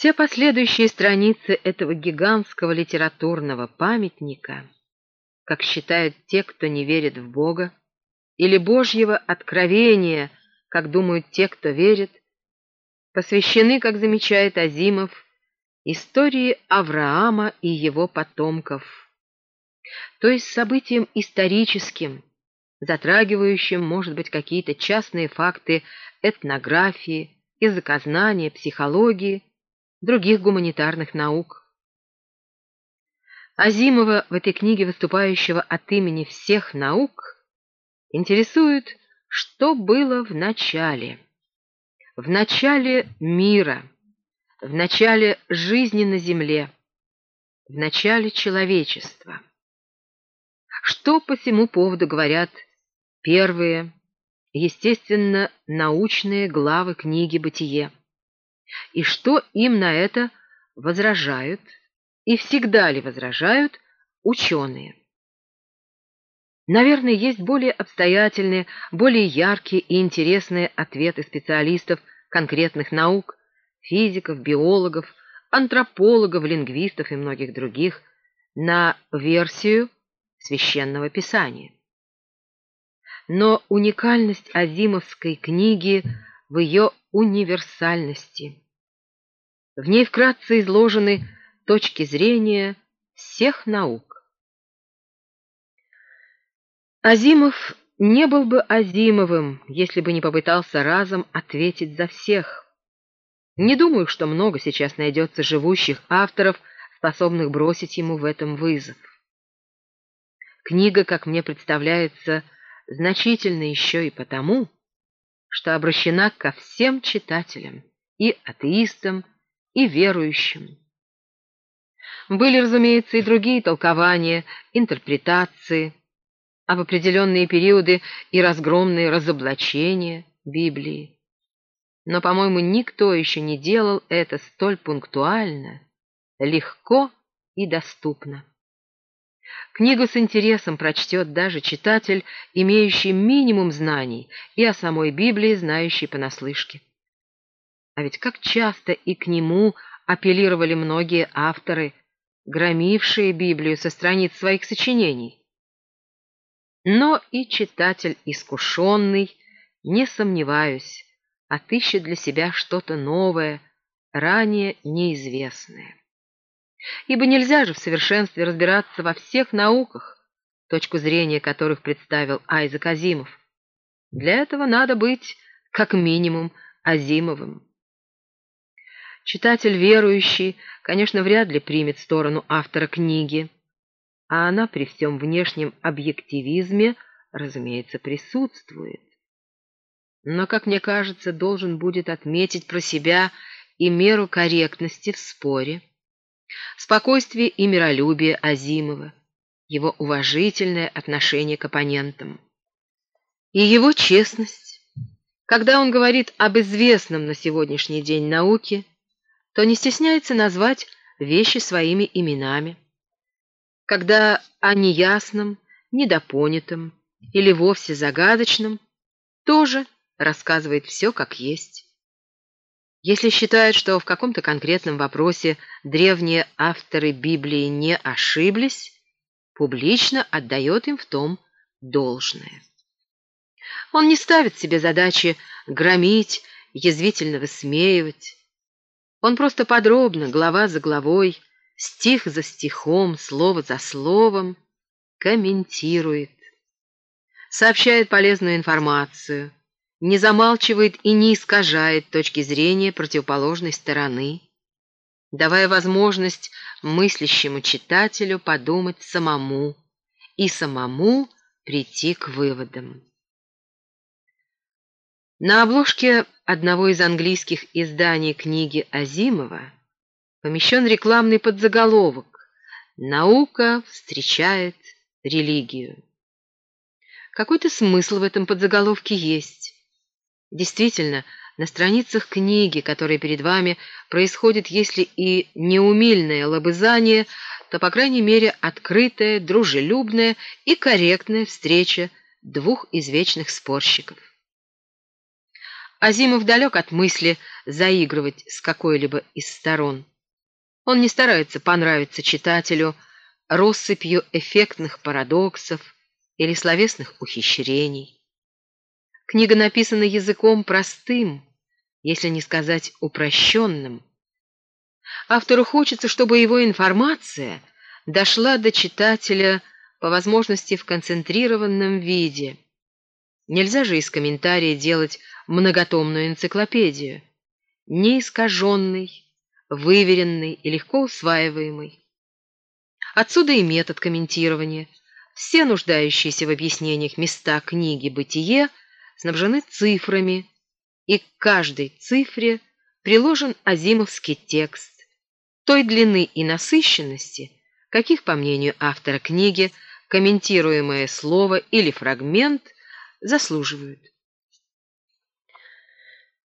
Все последующие страницы этого гигантского литературного памятника, как считают те, кто не верит в Бога, или Божьего откровения, как думают те, кто верит, посвящены, как замечает Азимов, истории Авраама и его потомков, то есть событиям историческим, затрагивающим, может быть, какие-то частные факты этнографии, языкознания, психологии, других гуманитарных наук. Азимова в этой книге, выступающего от имени всех наук, интересует, что было в начале. В начале мира, в начале жизни на Земле, в начале человечества. Что по всему поводу говорят первые, естественно, научные главы книги «Бытие»? И что им на это возражают, и всегда ли возражают ученые? Наверное, есть более обстоятельные, более яркие и интересные ответы специалистов конкретных наук, физиков, биологов, антропологов, лингвистов и многих других на версию священного писания. Но уникальность Азимовской книги в ее универсальности. В ней вкратце изложены точки зрения всех наук. Азимов не был бы Азимовым, если бы не попытался разом ответить за всех. Не думаю, что много сейчас найдется живущих авторов, способных бросить ему в этом вызов. Книга, как мне представляется, значительна еще и потому, что обращена ко всем читателям, и атеистам, и верующим. Были, разумеется, и другие толкования, интерпретации, в определенные периоды и разгромные разоблачения Библии. Но, по-моему, никто еще не делал это столь пунктуально, легко и доступно. Книгу с интересом прочтет даже читатель, имеющий минимум знаний, и о самой Библии, знающий понаслышке. А ведь как часто и к нему апеллировали многие авторы, громившие Библию со страниц своих сочинений. Но и читатель искушенный, не сомневаюсь, отыщет для себя что-то новое, ранее неизвестное. Ибо нельзя же в совершенстве разбираться во всех науках, точку зрения которых представил Айзек Азимов. Для этого надо быть, как минимум, Азимовым. Читатель верующий, конечно, вряд ли примет сторону автора книги, а она при всем внешнем объективизме, разумеется, присутствует. Но, как мне кажется, должен будет отметить про себя и меру корректности в споре, спокойствие и миролюбие Азимова, его уважительное отношение к оппонентам и его честность. Когда он говорит об известном на сегодняшний день науке, то не стесняется назвать вещи своими именами когда о неясном, недопонятом или вовсе загадочном тоже рассказывает все как есть. Если считает, что в каком-то конкретном вопросе древние авторы Библии не ошиблись, публично отдает им в том должное. Он не ставит себе задачи громить, язвительно высмеивать. Он просто подробно, глава за главой, стих за стихом, слово за словом, комментирует, сообщает полезную информацию, не замалчивает и не искажает точки зрения противоположной стороны, давая возможность мыслящему читателю подумать самому и самому прийти к выводам. На обложке одного из английских изданий книги Азимова помещен рекламный подзаголовок «Наука встречает религию». Какой-то смысл в этом подзаголовке есть. Действительно, на страницах книги, которая перед вами, происходит, если и неумильное лобызание, то, по крайней мере, открытая, дружелюбная и корректная встреча двух извечных спорщиков. Азимов далек от мысли заигрывать с какой-либо из сторон. Он не старается понравиться читателю россыпью эффектных парадоксов или словесных ухищрений. Книга написана языком простым, если не сказать упрощенным. Автору хочется, чтобы его информация дошла до читателя по возможности в концентрированном виде. Нельзя же из комментария делать многотомную энциклопедию, неискаженный, выверенный и легко усваиваемый. Отсюда и метод комментирования. Все нуждающиеся в объяснениях места книги «Бытие» снабжены цифрами, и к каждой цифре приложен азимовский текст той длины и насыщенности, каких, по мнению автора книги, комментируемое слово или фрагмент заслуживают.